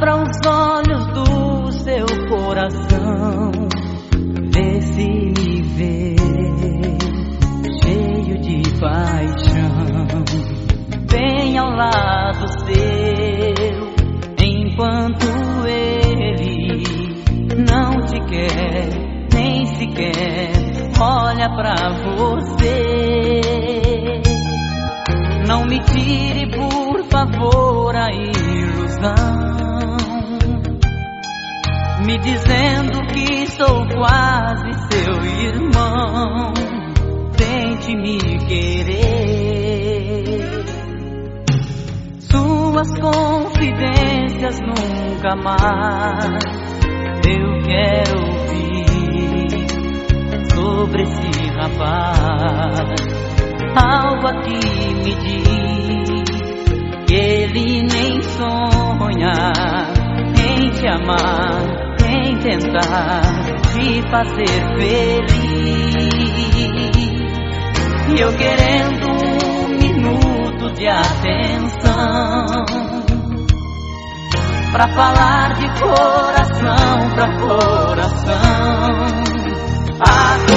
Abra os olhos do seu coração, vê se me vê, cheio de paixão. Venha ao lado seu, enquanto ele não te quer, nem sequer olha pra você. Não me tire, por favor, a ilusão. Me dizendo que sou quase seu irmão. Tente me querer. Suas confidências nunca mais eu quero ouvir sobre esse rapaz. Algo aqui me diz que ele nem sonha em te amar, tentar te fazer feliz. E eu querendo um minuto de atenção Pra falar de coração pra coração A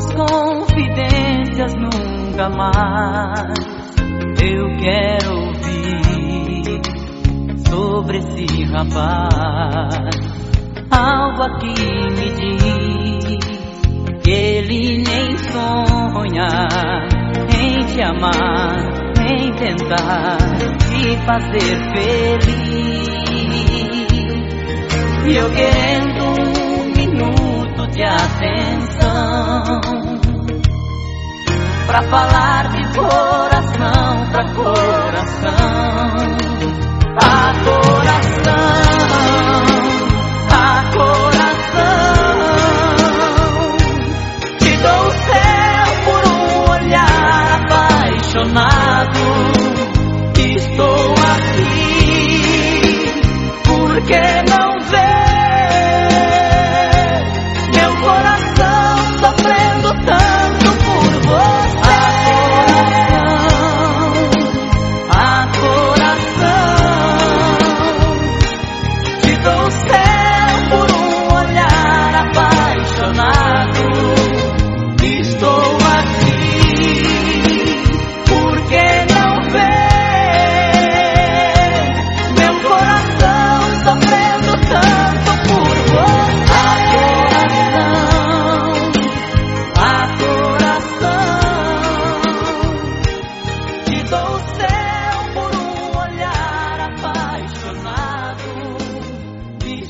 Suas confidências nunca mais eu quero ouvir sobre esse rapaz. Algo aqui me diz que ele nem sonha em te amar, em tentar te fazer feliz. Pra falar de coração pra coração. A coração, a coração. Te dou o céu por um olhar apaixonado. Estou aqui porque te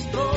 céu